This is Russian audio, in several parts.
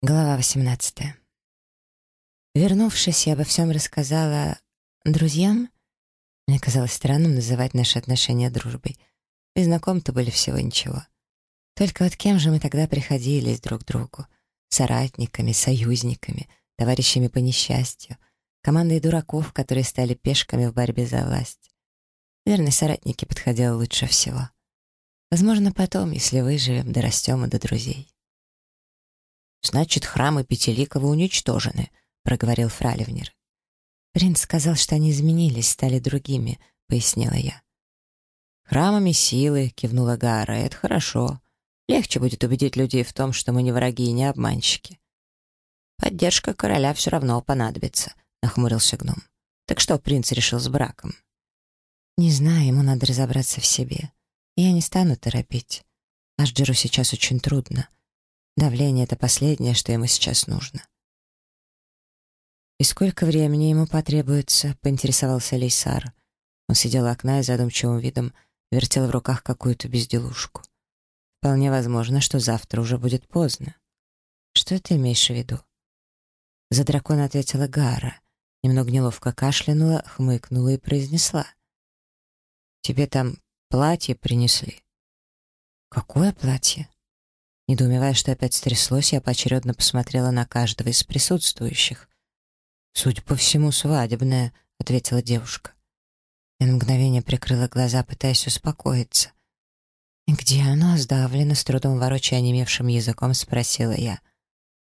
Глава 18. Вернувшись, я обо всем рассказала друзьям. Мне казалось странным называть наши отношения дружбой. И знаком-то были всего ничего. Только вот кем же мы тогда приходились друг к другу? Соратниками, союзниками, товарищами по несчастью, командой дураков, которые стали пешками в борьбе за власть. Верные соратники подходили лучше всего. Возможно, потом, если выживем, дорастем и до друзей. «Значит, храмы Пятиликова уничтожены», — проговорил Фраливнер. «Принц сказал, что они изменились, стали другими», — пояснила я. «Храмами силы», — кивнула Гара, — «это хорошо. Легче будет убедить людей в том, что мы не враги и не обманщики». «Поддержка короля все равно понадобится», — нахмурился гном. «Так что принц решил с браком?» «Не знаю, ему надо разобраться в себе. Я не стану торопить. Ашджеру сейчас очень трудно. Давление — это последнее, что ему сейчас нужно. «И сколько времени ему потребуется?» — поинтересовался Лейсар. Он сидел у окна и задумчивым видом вертел в руках какую-то безделушку. «Вполне возможно, что завтра уже будет поздно». «Что ты имеешь в виду?» За дракона ответила Гара, немного неловко кашлянула, хмыкнула и произнесла. «Тебе там платье принесли». «Какое платье?» Недоумевая, что опять стряслось, я поочередно посмотрела на каждого из присутствующих. «Судя по всему, свадебная», — ответила девушка. Я на мгновение прикрыла глаза, пытаясь успокоиться. «Где оно?» — сдавленно, с трудом ворочая онемевшим языком, спросила я.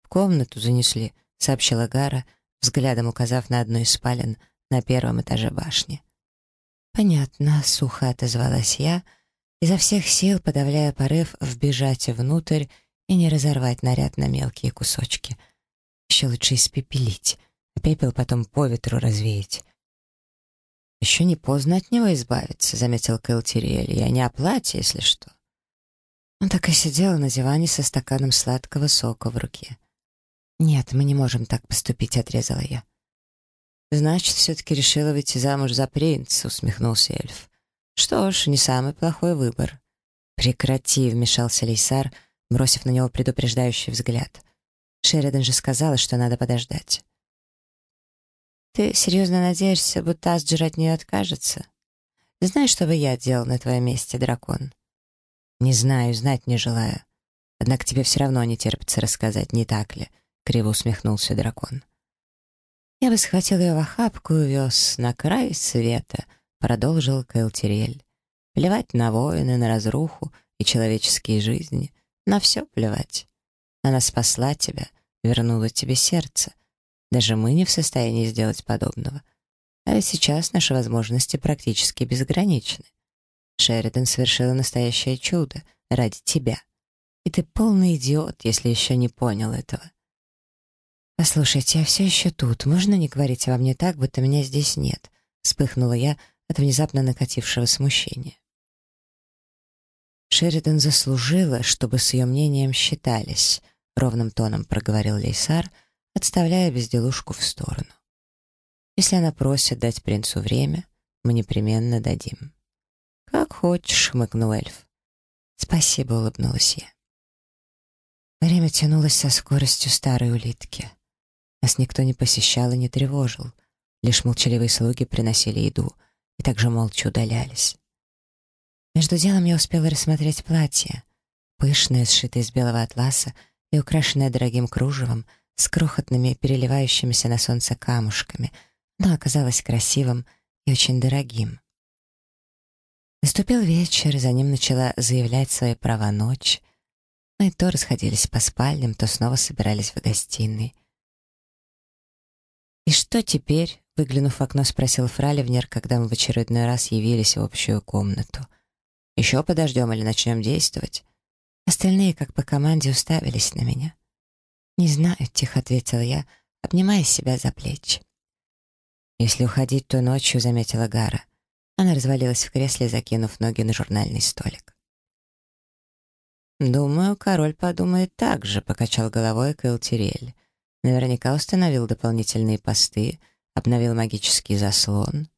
«В комнату занесли», — сообщила Гара, взглядом указав на одну из спален на первом этаже башни. «Понятно», — сухо отозвалась я, — изо всех сил подавляя порыв вбежать внутрь и не разорвать наряд на мелкие кусочки. Еще лучше испепелить, а пепел потом по ветру развеять. «Еще не поздно от него избавиться», — заметил Кэл Тириэль. «Я не о платье, если что». Он так и сидел на диване со стаканом сладкого сока в руке. «Нет, мы не можем так поступить», — отрезала я. «Значит, все-таки решила выйти замуж за принца», — усмехнулся эльф. Что ж, не самый плохой выбор. Прекрати, вмешался Лейсар, бросив на него предупреждающий взгляд. Шеридан же сказала, что надо подождать. Ты серьезно надеешься, будто Асджир от нее откажется? Знаешь, что бы я делал на твоем месте, дракон? Не знаю, знать не желаю. Однако тебе все равно не терпится рассказать, не так ли? Криво усмехнулся дракон. Я бы схватил ее в охапку и увез на край света — продолжил Кэлтириэль. Плевать на войны, на разруху и человеческие жизни. На все плевать. Она спасла тебя, вернула тебе сердце. Даже мы не в состоянии сделать подобного. А ведь сейчас наши возможности практически безграничны. Шеридан совершила настоящее чудо ради тебя. И ты полный идиот, если еще не понял этого. «Послушайте, я все еще тут. Можно не говорить во мне так, будто меня здесь нет?» Вспыхнула я, от внезапно накатившего смущения. «Шеридан заслужила, чтобы с ее мнением считались», — ровным тоном проговорил Лейсар, отставляя безделушку в сторону. «Если она просит дать принцу время, мы непременно дадим». «Как хочешь», — хмыкнул эльф. «Спасибо», — улыбнулась я. Время тянулось со скоростью старой улитки. Нас никто не посещал и не тревожил. Лишь молчаливые слуги приносили еду — и также молча удалялись. Между делом я успела рассмотреть платье, пышное, сшитое из белого атласа и украшенное дорогим кружевом с крохотными переливающимися на солнце камушками, но оказалось красивым и очень дорогим. Наступил вечер, за ним начала заявлять свои права ночь. Мы то расходились по спальням, то снова собирались в гостиной. «И что теперь?» Выглянув в окно, спросил Фраливнер, когда мы в очередной раз явились в общую комнату. «Еще подождем или начнем действовать?» Остальные, как по команде, уставились на меня. «Не знаю», — тихо ответила я, обнимая себя за плечи. «Если уходить, то ночью», — заметила Гара. Она развалилась в кресле, закинув ноги на журнальный столик. «Думаю, король подумает так же», — покачал головой Кэл Тирель. «Наверняка установил дополнительные посты, обновил магический заслон.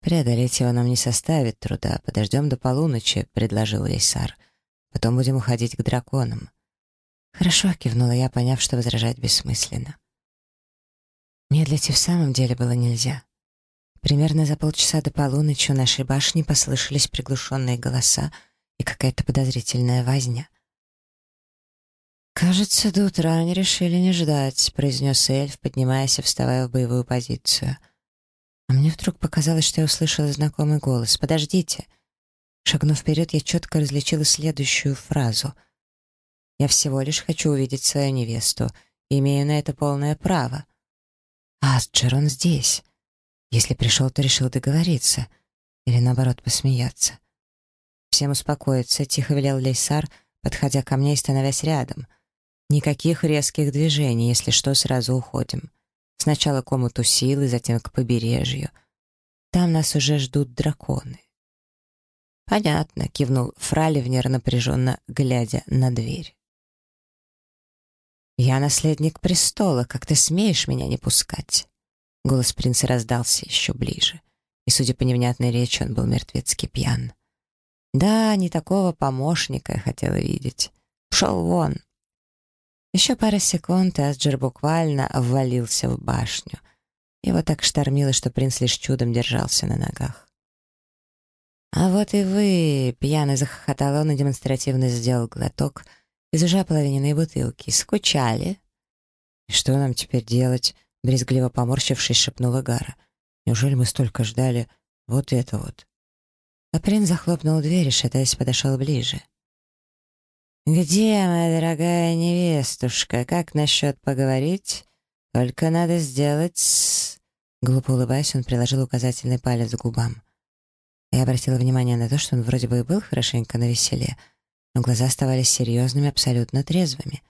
«Преодолеть его нам не составит труда. Подождем до полуночи», — предложил Лейсар. «Потом будем уходить к драконам». «Хорошо», — кивнула я, поняв, что возражать бессмысленно. Медлить и в самом деле было нельзя. Примерно за полчаса до полуночи у нашей башни послышались приглушенные голоса и какая-то подозрительная возня. «Кажется, до утра они решили не ждать», — произнес эльф, поднимаясь и вставая в боевую позицию. А мне вдруг показалось, что я услышала знакомый голос. «Подождите!» Шагнув вперед, я четко различила следующую фразу. «Я всего лишь хочу увидеть свою невесту, имею на это полное право». «Асджер, он здесь. Если пришел, то решил договориться. Или, наоборот, посмеяться». «Всем успокоиться», — тихо велел Лейсар, подходя ко мне и становясь рядом — Никаких резких движений, если что, сразу уходим. Сначала к омуту силы, затем к побережью. Там нас уже ждут драконы. «Понятно», — кивнул Фраливнер, напряженно глядя на дверь. «Я наследник престола, как ты смеешь меня не пускать?» Голос принца раздался еще ближе, и, судя по невнятной речи, он был мертвецки пьян. «Да, не такого помощника я хотела видеть. Пшел вон!» Еще пара секунд, и Асджер буквально ввалился в башню. Его так штормило, что принц лишь чудом держался на ногах. «А вот и вы!» — пьяный захохотал он и демонстративно сделал глоток из уже ополовиненной бутылки. «Скучали?» «И что нам теперь делать?» — брезгливо поморщившись, шепнула Гара. «Неужели мы столько ждали вот это вот?» А принц захлопнул дверь и, шатаясь, подошел ближе. «Где моя дорогая невестушка? Как насчет поговорить? Только надо сделать с...» Глупо улыбаясь, он приложил указательный палец к губам. Я обратила внимание на то, что он вроде бы и был хорошенько на веселе, но глаза оставались серьезными, абсолютно трезвыми.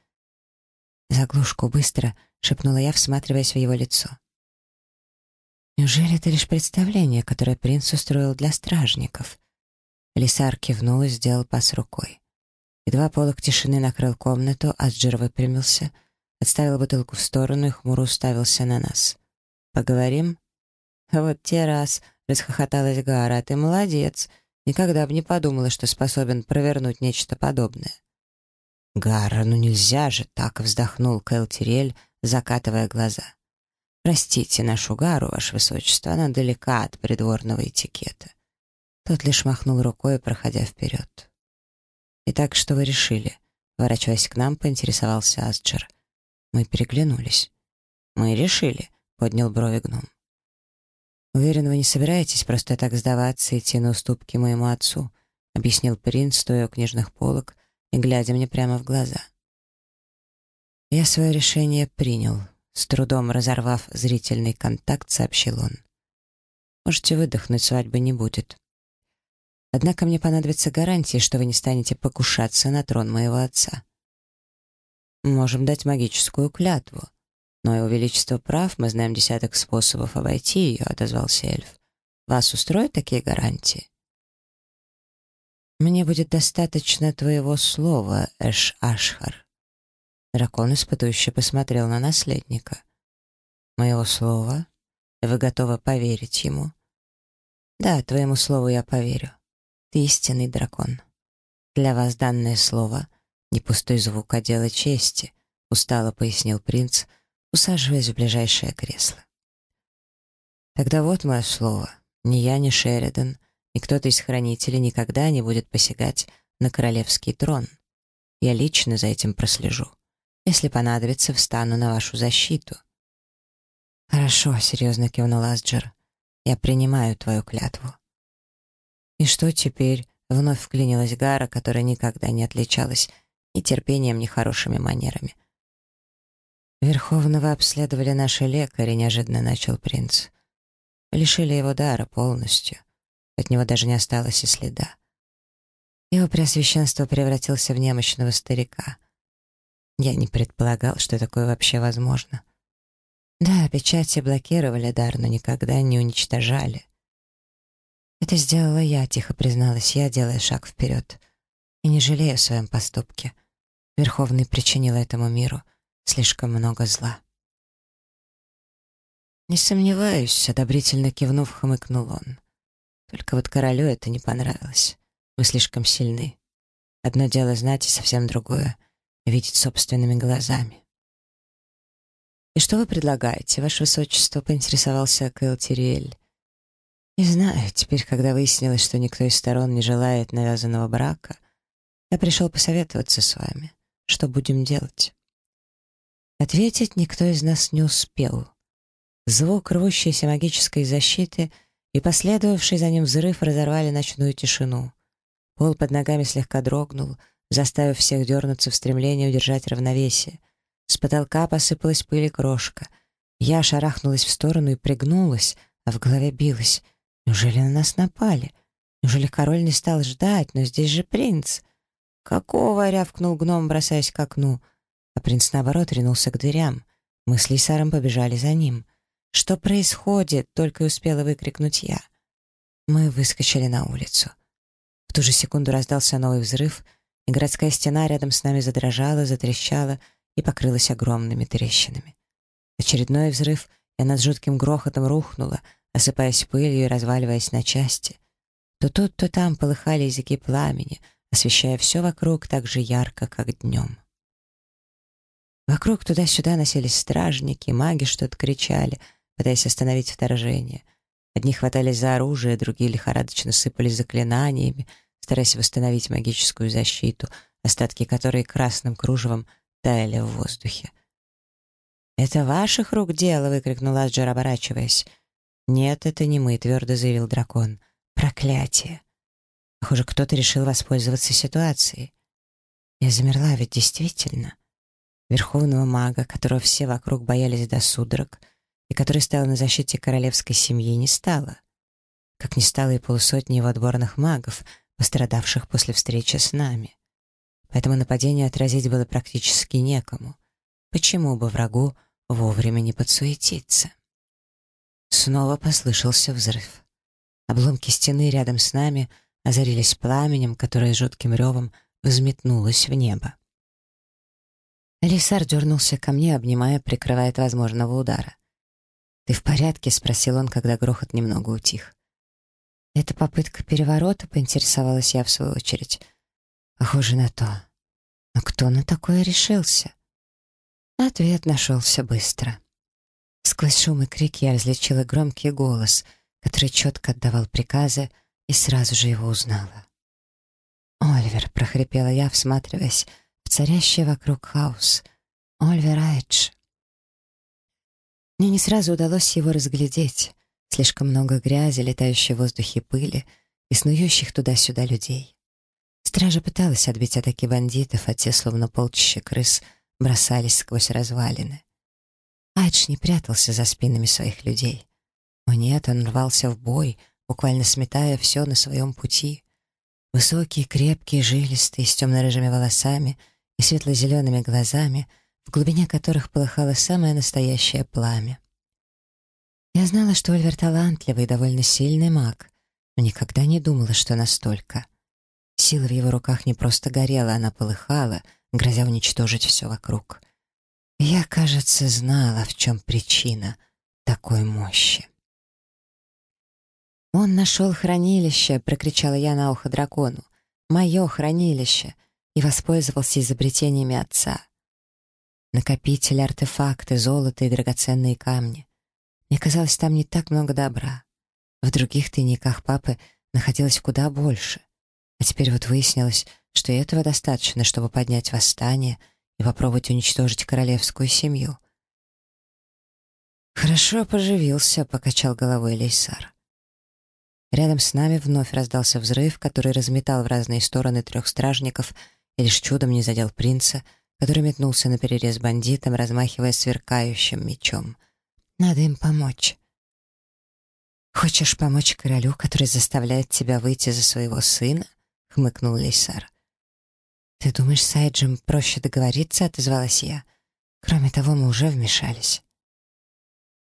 «Заглушку, быстро!» — шепнула я, всматриваясь в его лицо. «Неужели это лишь представление, которое принц устроил для стражников?» Лисар кивнул и сделал пас рукой. Едва полок тишины накрыл комнату, Асджир выпрямился, отставил бутылку в сторону и хмуро уставился на нас. «Поговорим?» «Вот те раз!» — расхохоталась Гара. «Ты молодец! Никогда бы не подумала, что способен провернуть нечто подобное». «Гара, ну нельзя же!» — так вздохнул Кэл Тирель, закатывая глаза. «Простите нашу Гару, ваше высочество, она далека от придворного этикета». Тот лишь махнул рукой, проходя вперед. «Итак, что вы решили?» Ворачиваясь к нам, поинтересовался Асджер. Мы переглянулись. «Мы решили», — поднял брови гном. «Уверен, вы не собираетесь просто так сдаваться и идти на уступки моему отцу», — объяснил принц, стоя у книжных полок и глядя мне прямо в глаза. «Я свое решение принял», — с трудом разорвав зрительный контакт, сообщил он. «Можете выдохнуть, свадьбы не будет. Однако мне понадобятся гарантии, что вы не станете покушаться на трон моего отца. Можем дать магическую клятву. Но, Его Величество прав, мы знаем десяток способов обойти ее, — отозвался эльф. Вас устроят такие гарантии? Мне будет достаточно твоего слова, Эш-Ашхар. Дракон испытующе посмотрел на наследника. Моего слова? Вы готовы поверить ему? Да, твоему слову я поверю. Ты истинный дракон. Для вас данное слово — не пустой звук, а дело чести, — устало пояснил принц, усаживаясь в ближайшее кресло. Тогда вот мое слово. Ни я, ни Шеридан, ни кто-то из хранителей никогда не будет посягать на королевский трон. Я лично за этим прослежу. Если понадобится, встану на вашу защиту. «Хорошо», — серьезно кивнул Асджер. «Я принимаю твою клятву». И что теперь? Вновь вклинилась Гара, которая никогда не отличалась ни терпением, ни хорошими манерами. Верховного обследовали наши лекари, неожиданно начал принц. Лишили его дара полностью. От него даже не осталось и следа. Его преосвященство превратился в немощного старика. Я не предполагал, что такое вообще возможно. Да, печати блокировали дар, но никогда не уничтожали. «Это сделала я», — тихо призналась я, делая шаг вперед. «И не жалею о своем поступке. Верховный причинил этому миру слишком много зла». «Не сомневаюсь», — одобрительно кивнув, хмыкнул он. «Только вот королю это не понравилось. Вы слишком сильны. Одно дело знать, и совсем другое видеть собственными глазами. «И что вы предлагаете, ваше высочество?» — поинтересовался Кэл Тириэль. «Не знаю, теперь, когда выяснилось, что никто из сторон не желает навязанного брака, я пришел посоветоваться с вами. Что будем делать?» Ответить никто из нас не успел. Звук рвущейся магической защиты и последовавший за ним взрыв разорвали ночную тишину. Пол под ногами слегка дрогнул, заставив всех дернуться в стремлении удержать равновесие — с потолка посыпалась пыль и крошка. Я шарахнулась в сторону и пригнулась, а в голове билась. Неужели на нас напали? Неужели король не стал ждать? Но здесь же принц. «Какого?» — рявкнул гном, бросаясь к окну. А принц, наоборот, ринулся к дверям. Мы с Лисаром побежали за ним. «Что происходит?» — только и успела выкрикнуть я. Мы выскочили на улицу. В ту же секунду раздался новый взрыв, и городская стена рядом с нами задрожала, затрещала — и покрылась огромными трещинами. Очередной взрыв, и она с жутким грохотом рухнула, осыпаясь пылью и разваливаясь на части. То тут, то там полыхали языки пламени, освещая все вокруг так же ярко, как днем. Вокруг туда-сюда носились стражники, маги что-то кричали, пытаясь остановить вторжение. Одни хватались за оружие, другие лихорадочно сыпались заклинаниями, стараясь восстановить магическую защиту, остатки которой красным кружевом таяли в воздухе. «Это ваших рук дело!» — выкрикнул Аджер, оборачиваясь. «Нет, это не мы», — твердо заявил дракон. «Проклятие!» Похоже, кто-то решил воспользоваться ситуацией. Я замерла, ведь действительно. Верховного мага, которого все вокруг боялись до судорог, и который стоял на защите королевской семьи, не стало. Как не стало и полусотни его отборных магов, пострадавших после встречи с нами поэтому нападение отразить было практически некому. Почему бы врагу вовремя не подсуетиться? Снова послышался взрыв. Обломки стены рядом с нами озарились пламенем, которое жутким ревом взметнулось в небо. Лисар дернулся ко мне, обнимая, прикрывая от возможного удара. «Ты в порядке?» — спросил он, когда грохот немного утих. «Это попытка переворота?» — поинтересовалась я в свою очередь. Похоже на то. Но кто на такое решился? Ответ нашелся быстро. Сквозь шум и крик я различила громкий голос, который четко отдавал приказы, и сразу же его узнала. «Ольвер», — прохрипела я, всматриваясь в царящий вокруг хаос. «Ольвер Айдж». Мне не сразу удалось его разглядеть. Слишком много грязи, летающей в воздухе пыли и снующих туда-сюда людей. Стража пыталась отбить атаки бандитов, а те, словно полчища крыс, бросались сквозь развалины. Айдж не прятался за спинами своих людей. О нет, он рвался в бой, буквально сметая все на своем пути. Высокий, крепкий, жилистый, с темно-рыжими волосами и светло-зелеными глазами, в глубине которых полыхало самое настоящее пламя. Я знала, что Ольвер талантливый и довольно сильный маг, но никогда не думала, что настолько. Сила в его руках не просто горела, она полыхала, грозя уничтожить все вокруг. Я, кажется, знала, в чем причина такой мощи. «Он нашел хранилище!» — прокричала я на ухо дракону. «Мое хранилище!» и воспользовался изобретениями отца. Накопители, артефакты, золото и драгоценные камни. Мне казалось, там не так много добра. В других тайниках папы находилось куда больше — а теперь вот выяснилось, что этого достаточно, чтобы поднять восстание и попробовать уничтожить королевскую семью. «Хорошо поживился», — покачал головой Лейсар. Рядом с нами вновь раздался взрыв, который разметал в разные стороны трех стражников и лишь чудом не задел принца, который метнулся на перерез бандитам, размахивая сверкающим мечом. «Надо им помочь». «Хочешь помочь королю, который заставляет тебя выйти за своего сына?» — хмыкнул Лейсар. «Ты думаешь, с Айджем проще договориться?» — отозвалась я. «Кроме того, мы уже вмешались».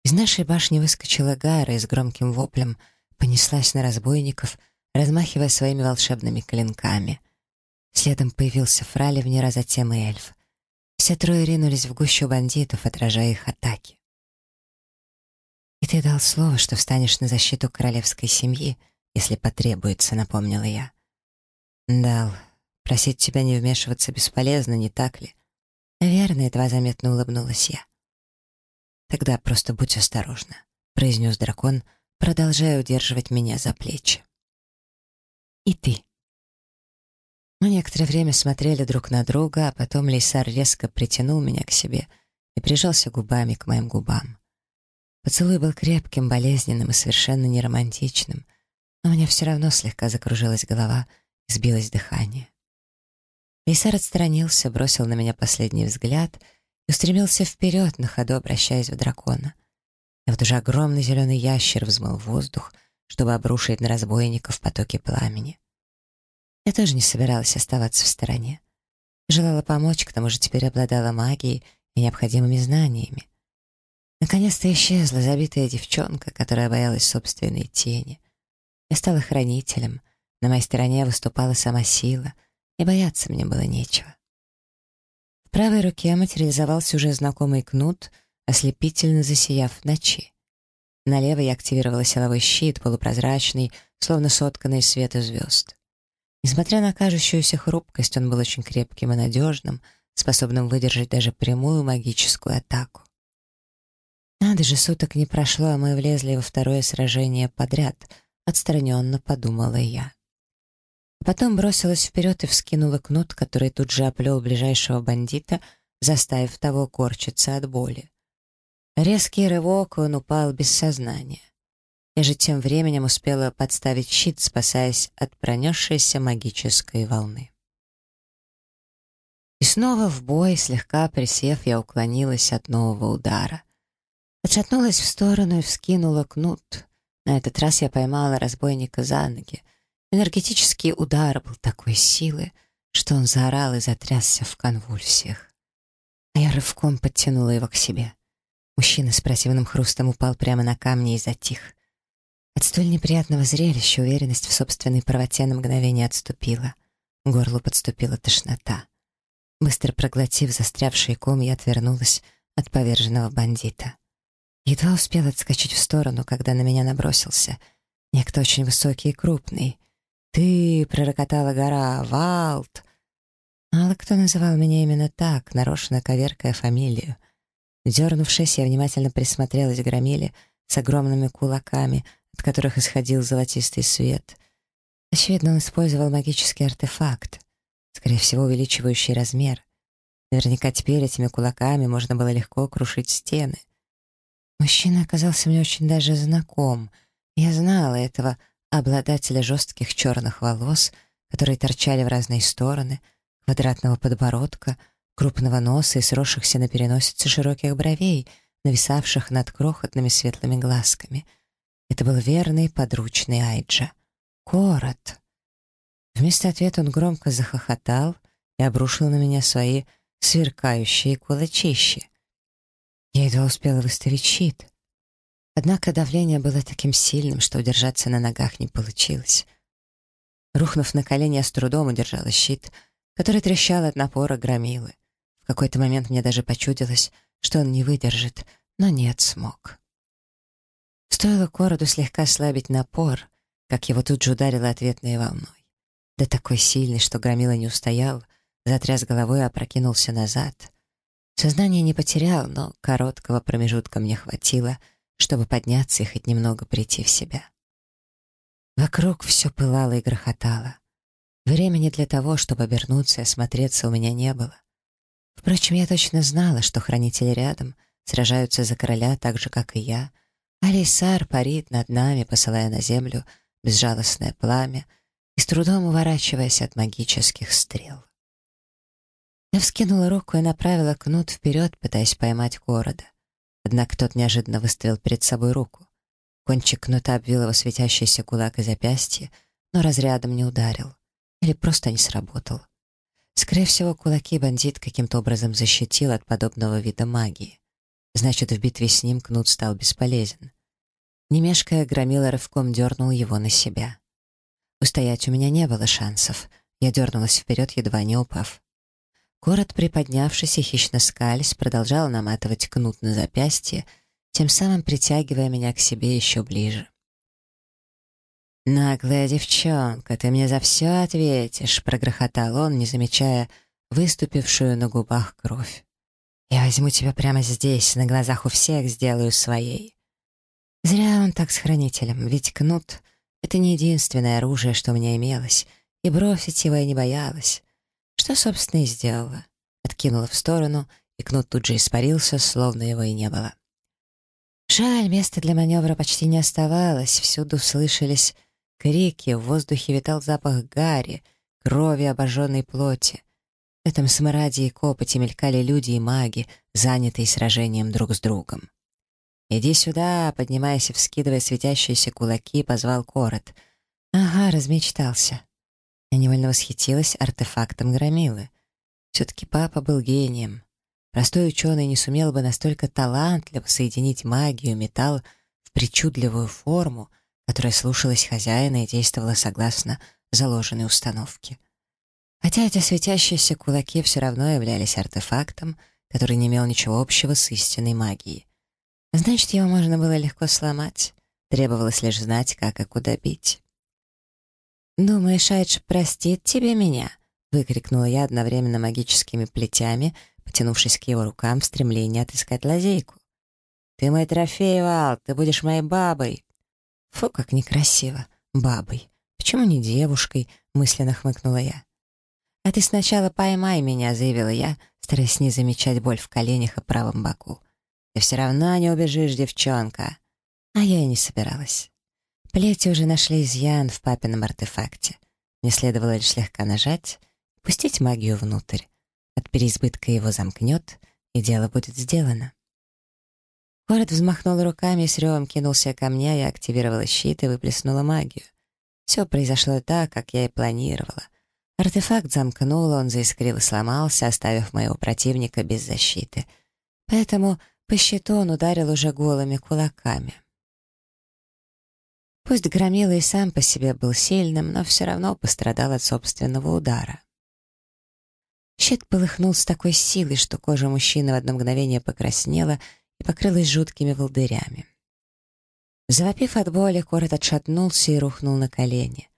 Из нашей башни выскочила Гайра и с громким воплем понеслась на разбойников, размахивая своими волшебными клинками. Следом появился Фраливнер, а затем и эльф. Все трое ринулись в гущу бандитов, отражая их атаки. «И ты дал слово, что встанешь на защиту королевской семьи, если потребуется», — напомнила я. «Дал, просить тебя не вмешиваться бесполезно, не так ли?» Наверное, едва заметно улыбнулась я. «Тогда просто будь осторожна», — произнес дракон, продолжая удерживать меня за плечи. «И ты». Мы некоторое время смотрели друг на друга, а потом Лейсар резко притянул меня к себе и прижался губами к моим губам. Поцелуй был крепким, болезненным и совершенно неромантичным, но меня все равно слегка закружилась голова и сбилось дыхание. Лейсар отстранился, бросил на меня последний взгляд и устремился вперед, на ходу обращаясь в дракона. И вот уже огромный зеленый ящер взмыл воздух, чтобы обрушить на разбойников потоки пламени. Я тоже не собиралась оставаться в стороне. Желала помочь, к тому же теперь обладала магией и необходимыми знаниями. Наконец-то исчезла забитая девчонка, которая боялась собственной тени. Я стала хранителем, на моей стороне выступала сама сила, и бояться мне было нечего. В правой руке материализовался уже знакомый кнут, ослепительно засияв в ночи. На левой я активировала силовой щит, полупрозрачный, словно сотканный из света звезд. Несмотря на кажущуюся хрупкость, он был очень крепким и надежным, способным выдержать даже прямую магическую атаку. Надо же, суток не прошло, а мы влезли во второе сражение подряд, отстраненно подумала я. Потом бросилась вперед и вскинула кнут, который тут же оплел ближайшего бандита, заставив того корчиться от боли. Резкий рывок, он упал без сознания. Я же тем временем успела подставить щит, спасаясь от пронесшейся магической волны. И снова в бой, слегка присев, я уклонилась от нового удара. Отшатнулась в сторону и вскинула кнут. На этот раз я поймала разбойника за ноги, Энергетический удар был такой силы, что он заорал и затрясся в конвульсиях. А я рывком подтянула его к себе. Мужчина с противным хрустом упал прямо на камни и затих. От столь неприятного зрелища уверенность в собственной правоте на мгновение отступила. К горлу подступила тошнота. Быстро проглотив застрявший ком, я отвернулась от поверженного бандита. Едва успел отскочить в сторону, когда на меня набросился. Некто очень высокий и крупный. «Ты!» — пророкотала гора. «Валт!» Мало кто называл меня именно так, нарочно коверкая фамилию. Дернувшись, я внимательно присмотрелась к громиле с огромными кулаками, от которых исходил золотистый свет. Очевидно, он использовал магический артефакт, скорее всего, увеличивающий размер. Наверняка теперь этими кулаками можно было легко крушить стены. Мужчина оказался мне очень даже знаком. Я знала этого обладателя жестких черных волос, которые торчали в разные стороны, квадратного подбородка, крупного носа и сросшихся на переносице широких бровей, нависавших над крохотными светлыми глазками. Это был верный подручный Айджа. Корот. Вместо ответа он громко захохотал и обрушил на меня свои сверкающие кулачищи. Я едва успела выставить щит. Однако давление было таким сильным, что удержаться на ногах не получилось. Рухнув на колени, я с трудом удержала щит, который трещал от напора громилы. В какой-то момент мне даже почудилось, что он не выдержит, но нет, смог. Стоило Короду слегка ослабить напор, как его тут же ударило ответной волной. Да такой сильный, что громила не устоял, затряс головой и опрокинулся назад. Сознание не потерял, но короткого промежутка мне хватило — чтобы подняться и хоть немного прийти в себя. Вокруг все пылало и грохотало. Времени для того, чтобы обернуться и осмотреться, у меня не было. Впрочем, я точно знала, что хранители рядом сражаются за короля так же, как и я, а Лейсар парит над нами, посылая на землю безжалостное пламя и с трудом уворачиваясь от магических стрел. Я вскинула руку и направила кнут вперед, пытаясь поймать города. Однако тот неожиданно выставил перед собой руку. Кончик кнута обвил его светящийся кулак и запястье, но разрядом не ударил. Или просто не сработал. Скорее всего, кулаки бандит каким-то образом защитил от подобного вида магии. Значит, в битве с ним кнут стал бесполезен. Не мешкая, громила рывком дернул его на себя. Устоять у меня не было шансов. Я дернулась вперед, едва не упав. Корот, приподнявшись и хищно скались, продолжал наматывать кнут на запястье, тем самым притягивая меня к себе еще ближе. «Наглая девчонка, ты мне за все ответишь», — прогрохотал он, не замечая выступившую на губах кровь. Я возьму тебя прямо здесь, на глазах у всех сделаю своей. Зря он так с хранителем, ведь кнут — это не единственное оружие, что у меня имелось, и бросить его я не боялась. Что, собственно, и сделала. Откинула в сторону, и кнут тут же испарился, словно его и не было. Жаль, места для маневра почти не оставалось, всюду слышались крики, в воздухе витал запах гари, крови обожженной плоти. В этом смраде и копоти мелькали люди и маги, занятые сражением друг с другом. «Иди сюда!» — поднимаясь и вскидывая светящиеся кулаки, позвал Корот. «Ага, размечтался». Я невольно восхитилась артефактом громилы. Все-таки папа был гением. Простой ученый не сумел бы настолько талантливо соединить магию, металл в причудливую форму, которая слушалась хозяина и действовала согласно заложенной установке. Хотя эти светящиеся кулаки все равно являлись артефактом, который не имел ничего общего с истинной магией. Значит, его можно было легко сломать. Требовалось лишь знать, как и куда бить. «Думаешь, Айдж простит тебе меня?» — выкрикнула я одновременно магическими плетями, потянувшись к его рукам в стремлении отыскать лазейку. «Ты мой трофей, Вал, ты будешь моей бабой!» «Фу, как некрасиво! Бабой! Почему не девушкой?» — мысленно хмыкнула я. «А ты сначала поймай меня», — заявила я, стараясь не замечать боль в коленях и правом боку. «Ты все равно не убежишь, девчонка». А я и не собиралась. Плети уже нашли изъян в папином артефакте. Мне следовало лишь слегка нажать, пустить магию внутрь. От переизбытка его замкнет, и дело будет сделано. Город взмахнул руками, с ревом кинулся ко мне, я активировала щит и выплеснула магию. Все произошло так, как я и планировала. Артефакт замкнул, он заискрил и сломался, оставив моего противника без защиты. Поэтому по щиту он ударил уже голыми кулаками. Пусть Громила и сам по себе был сильным, но все равно пострадал от собственного удара. Щит полыхнул с такой силой, что кожа мужчины в одно мгновение покраснела и покрылась жуткими волдырями. Завопив от боли, Корот отшатнулся и рухнул на колени.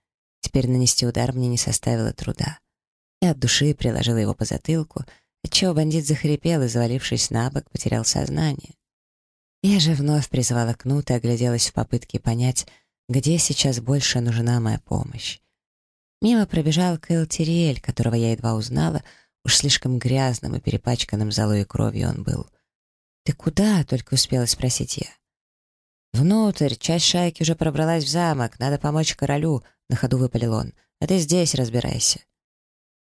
Теперь нанести удар мне не составило труда. Я от души приложила его по затылку, отчего бандит захрипел и, завалившись на бок, потерял сознание. Я же вновь призвала кнут и огляделась в попытке понять, где сейчас больше нужна моя помощь. Мимо пробежал Кэл Тириэль, которого я едва узнала, уж слишком грязным и перепачканным золой и кровью он был. «Ты куда?» — только успела спросить я. «Внутрь, часть шайки уже пробралась в замок, надо помочь королю», — на ходу выпалил он. «А ты здесь разбирайся».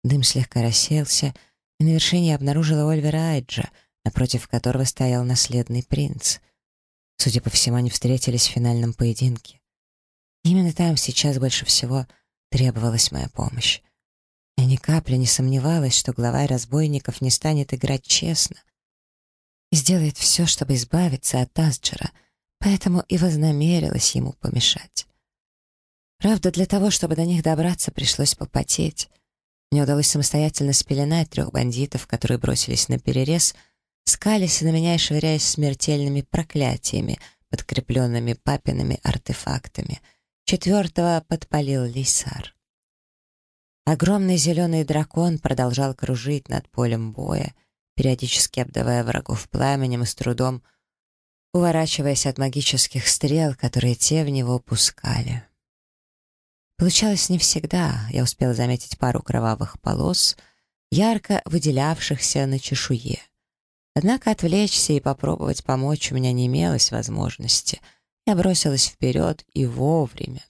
Дым слегка расселся, и на вершине обнаружила Ольвера Айджа, напротив которого стоял наследный принц. Судя по всему, они встретились в финальном поединке. Именно там сейчас больше всего требовалась моя помощь. Я ни капли не сомневалась, что глава разбойников не станет играть честно и сделает все, чтобы избавиться от Асджера, поэтому и вознамерилась ему помешать. Правда, для того, чтобы до них добраться, пришлось попотеть. Мне удалось самостоятельно спеленать трех бандитов, которые бросились на перерез, скались на меня и швыряясь смертельными проклятиями, подкрепленными папиными артефактами. Четвертого подпалил Лисар. Огромный зеленый дракон продолжал кружить над полем боя, периодически обдавая врагов пламенем и с трудом уворачиваясь от магических стрел, которые те в него пускали. Получалось не всегда. Я успела заметить пару кровавых полос, ярко выделявшихся на чешуе. Однако отвлечься и попробовать помочь у меня не имелось возможности. Я бросилась вперед и вовремя.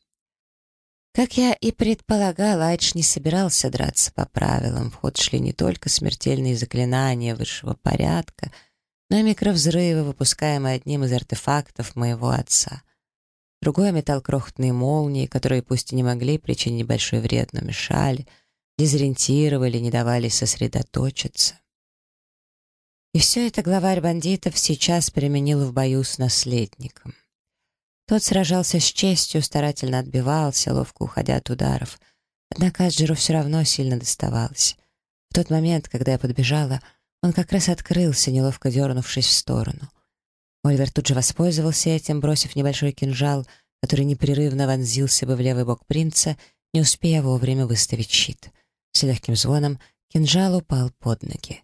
Как я и предполагала, Айдж не собирался драться по правилам. В ход шли не только смертельные заклинания высшего порядка, но и микровзрывы, выпускаемые одним из артефактов моего отца. Другой метал крохотные молнии, которые пусть и не могли причинить небольшой вред, но мешали, дезориентировали, не давали сосредоточиться. И все это главарь бандитов сейчас применил в бою с наследником. Тот сражался с честью, старательно отбивался, ловко уходя от ударов. Однако Аджеру все равно сильно доставалось. В тот момент, когда я подбежала, он как раз открылся, неловко дернувшись в сторону — Ольвер тут же воспользовался этим, бросив небольшой кинжал, который непрерывно вонзился бы в левый бок принца, не успея вовремя выставить щит. С легким звоном кинжал упал под ноги.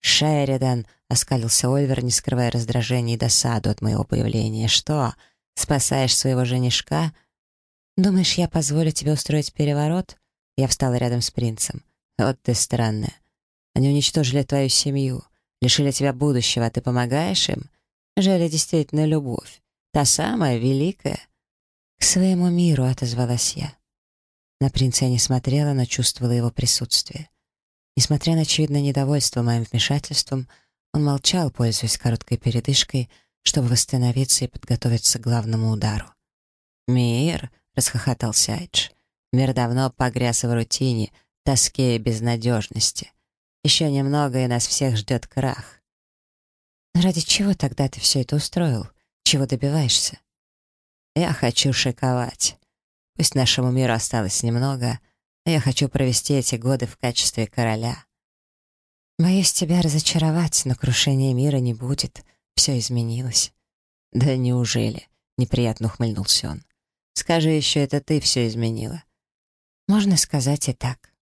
«Шеридан!» — оскалился Ольвер, не скрывая раздражения и досаду от моего появления. «Что, спасаешь своего женишка?» «Думаешь, я позволю тебе устроить переворот?» Я встала рядом с принцем. «Вот ты странная. Они уничтожили твою семью, лишили тебя будущего, а ты помогаешь им? Жили действительно любовь. Та самая, великая». «К своему миру», — отозвалась я. На принца я не смотрела, но чувствовала его присутствие. Несмотря на очевидное недовольство моим вмешательством, он молчал, пользуясь короткой передышкой, чтобы восстановиться и подготовиться к главному удару. «Мир!» — расхохотался Айдж. «Мир давно погряз в рутине, тоске и безнадежности. Еще немного, и нас всех ждет крах». «Ради чего тогда ты все это устроил? Чего добиваешься?» «Я хочу шиковать. Пусть нашему миру осталось немного, но я хочу провести эти годы в качестве короля. Боюсь тебя разочаровать, но крушения мира не будет. Все изменилось. Да неужели? Неприятно ухмыльнулся он. Скажи еще, это ты все изменила. Можно сказать и так.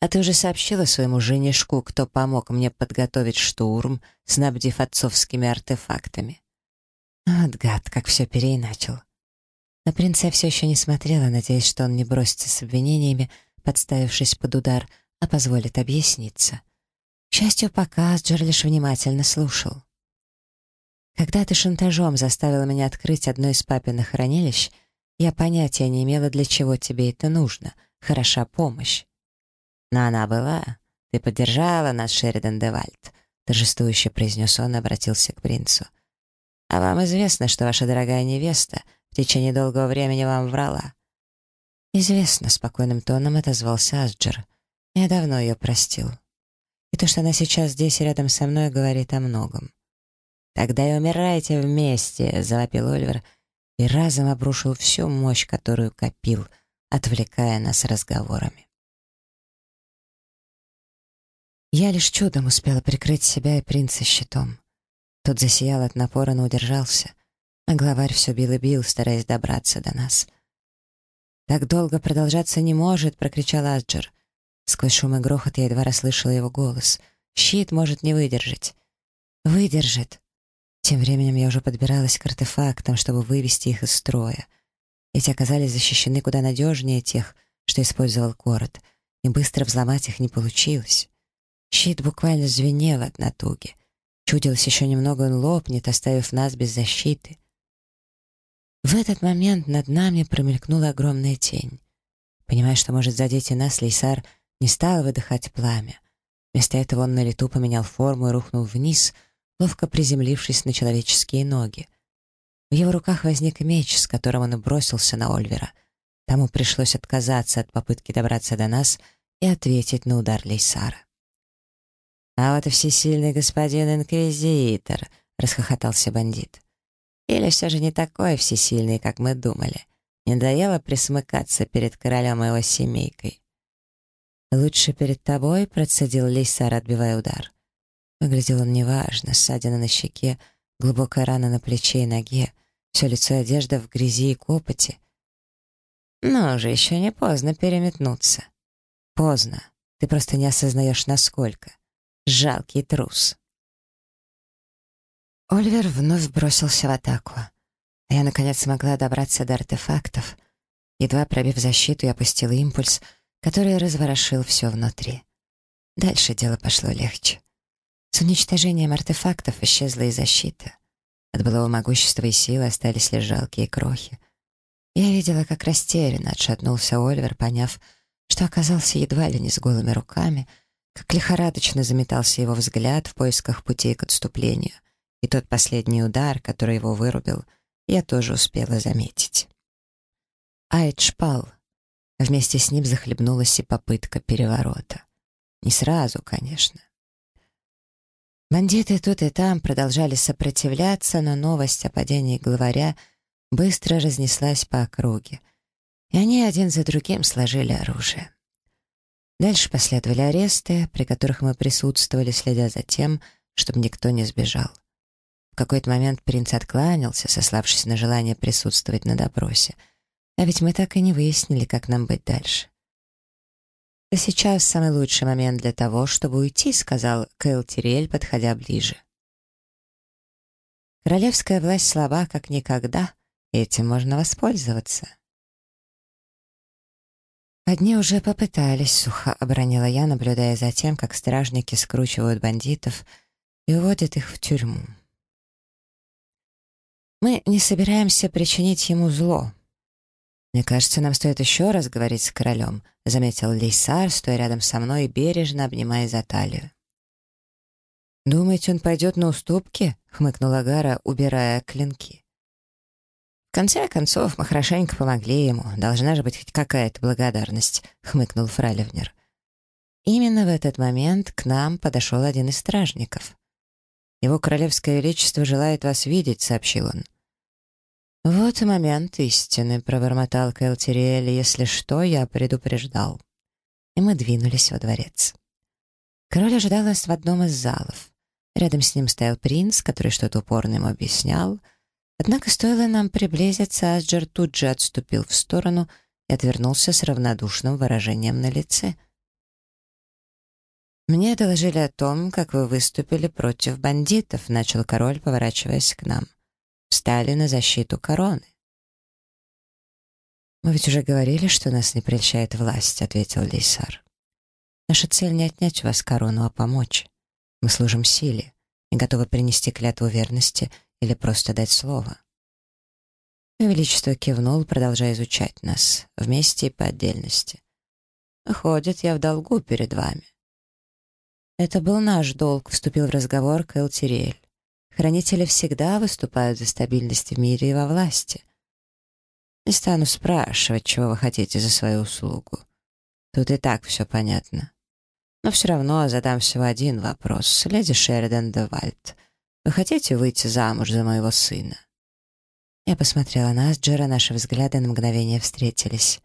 А ты уже сообщила своему женишку, кто помог мне подготовить штурм, снабдив отцовскими артефактами? Вот гад, как все переиначил. На принца я все еще не смотрела, надеясь, что он не бросится с обвинениями, подставившись под удар, а позволит объясниться. К счастью, пока Асджер лишь внимательно слушал. Когда ты шантажом заставила меня открыть одно из папиных хранилищ, я понятия не имела, для чего тебе это нужно. Хороша помощь. Но она была. Ты поддержала нас, Шеридан Девальд, торжествующе произнес он и обратился к принцу. А вам известно, что ваша дорогая невеста — в течение долгого времени вам врала». «Известно», — спокойным тоном отозвался Асджер. «Я давно ее простил. И то, что она сейчас здесь рядом со мной, говорит о многом». «Тогда и умирайте вместе», — завопил Оливер и разом обрушил всю мощь, которую копил, отвлекая нас разговорами. Я лишь чудом успела прикрыть себя и принца щитом. Тот засиял от напора, но удержался. А главарь все бил и бил, стараясь добраться до нас. «Так долго продолжаться не может!» — прокричал Аджер. Сквозь шум и грохот я едва расслышала его голос. «Щит может не выдержать». «Выдержит!» Тем временем я уже подбиралась к артефактам, чтобы вывести их из строя. Эти оказались защищены куда надежнее тех, что использовал город, и быстро взломать их не получилось. Щит буквально звенел от натуги. Чудилось еще немного, он лопнет, оставив нас без защиты. В этот момент над нами промелькнула огромная тень. Понимая, что может задеть и нас, Лейсар не стал выдыхать пламя. Вместо этого он на лету поменял форму и рухнул вниз, ловко приземлившись на человеческие ноги. В его руках возник меч, с которым он бросился на Ольвера. Тому пришлось отказаться от попытки добраться до нас и ответить на удар Лейсара. «А вот всесильный господин Инквизитор!» — расхохотался бандит. Или все же не такой всесильный, как мы думали? Не надоело присмыкаться перед королем и его семейкой? «Лучше перед тобой», — процедил Лейсар, отбивая удар. Выглядел он неважно, ссадина на щеке, глубокая рана на плече и ноге, все лицо и одежда в грязи и копоти. Но уже еще не поздно переметнуться. Поздно. Ты просто не осознаешь, насколько. Жалкий трус. Оливер вновь бросился в атаку. А я, наконец, смогла добраться до артефактов. Едва пробив защиту, я опустила импульс, который разворошил все внутри. Дальше дело пошло легче. С уничтожением артефактов исчезла и защита. От былого могущества и силы остались лишь жалкие крохи. Я видела, как растерянно отшатнулся Оливер, поняв, что оказался едва ли не с голыми руками, как лихорадочно заметался его взгляд в поисках путей к отступлению — и тот последний удар, который его вырубил, я тоже успела заметить. Айдж пал. Вместе с ним захлебнулась и попытка переворота. Не сразу, конечно. Бандиты тут и там продолжали сопротивляться, но новость о падении главаря быстро разнеслась по округе, и они один за другим сложили оружие. Дальше последовали аресты, при которых мы присутствовали, следя за тем, чтобы никто не сбежал. В какой-то момент принц откланялся, сославшись на желание присутствовать на допросе. А ведь мы так и не выяснили, как нам быть дальше. «Сейчас самый лучший момент для того, чтобы уйти», — сказал Кэл Тириэль, подходя ближе. «Королевская власть слаба, как никогда, и этим можно воспользоваться». «Одни уже попытались», — сухо обронила я, наблюдая за тем, как стражники скручивают бандитов и уводят их в тюрьму. «Мы не собираемся причинить ему зло». «Мне кажется, нам стоит еще раз говорить с королем», — заметил Лейсар, стоя рядом со мной и бережно обнимая за талию. «Думаете, он пойдет на уступки?» — хмыкнула Гара, убирая клинки. «В конце концов, мы хорошенько помогли ему. Должна же быть хоть какая-то благодарность», — хмыкнул Фраливнер. Именно в этот момент к нам подошел один из стражников. «Его королевское величество желает вас видеть», — сообщил он. «Вот и момент истины», — пробормотал Кэлтириэль, «если что, я предупреждал». И мы двинулись во дворец. Король ожидал нас в одном из залов. Рядом с ним стоял принц, который что-то упорно ему объяснял — Однако стоило нам приблизиться, Асджер тут же отступил в сторону и отвернулся с равнодушным выражением на лице. «Мне доложили о том, как вы выступили против бандитов», — начал король, поворачиваясь к нам. «Встали на защиту короны». «Мы ведь уже говорили, что нас не прельщает власть», — ответил Лейсар. «Наша цель не отнять у вас корону, а помочь. Мы служим силе и готовы принести клятву верности или просто дать слово. Его Величество кивнул, продолжая изучать нас, вместе и по отдельности. «Выходит, я в долгу перед вами». «Это был наш долг», — вступил в разговор Кэл Тириэль. «Хранители всегда выступают за стабильность в мире и во власти». «Не стану спрашивать, чего вы хотите за свою услугу. Тут и так все понятно. Но все равно задам всего один вопрос. Леди Шеридан де Вальд, вы хотите выйти замуж за моего сына?» Я посмотрела на Асджера, наши взгляды на мгновение встретились.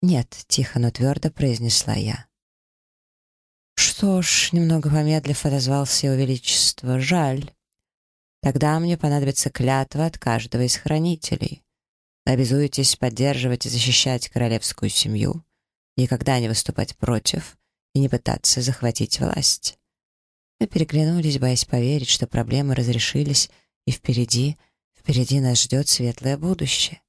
«Нет», — тихо, но твердо произнесла я. «Что ж», — немного помедлив отозвался его величество, — «жаль. Тогда мне понадобится клятва от каждого из хранителей. Вы обязуетесь поддерживать и защищать королевскую семью, никогда не выступать против и не пытаться захватить власть. Мы переглянулись, боясь поверить, что проблемы разрешились, и впереди, впереди нас ждет светлое будущее.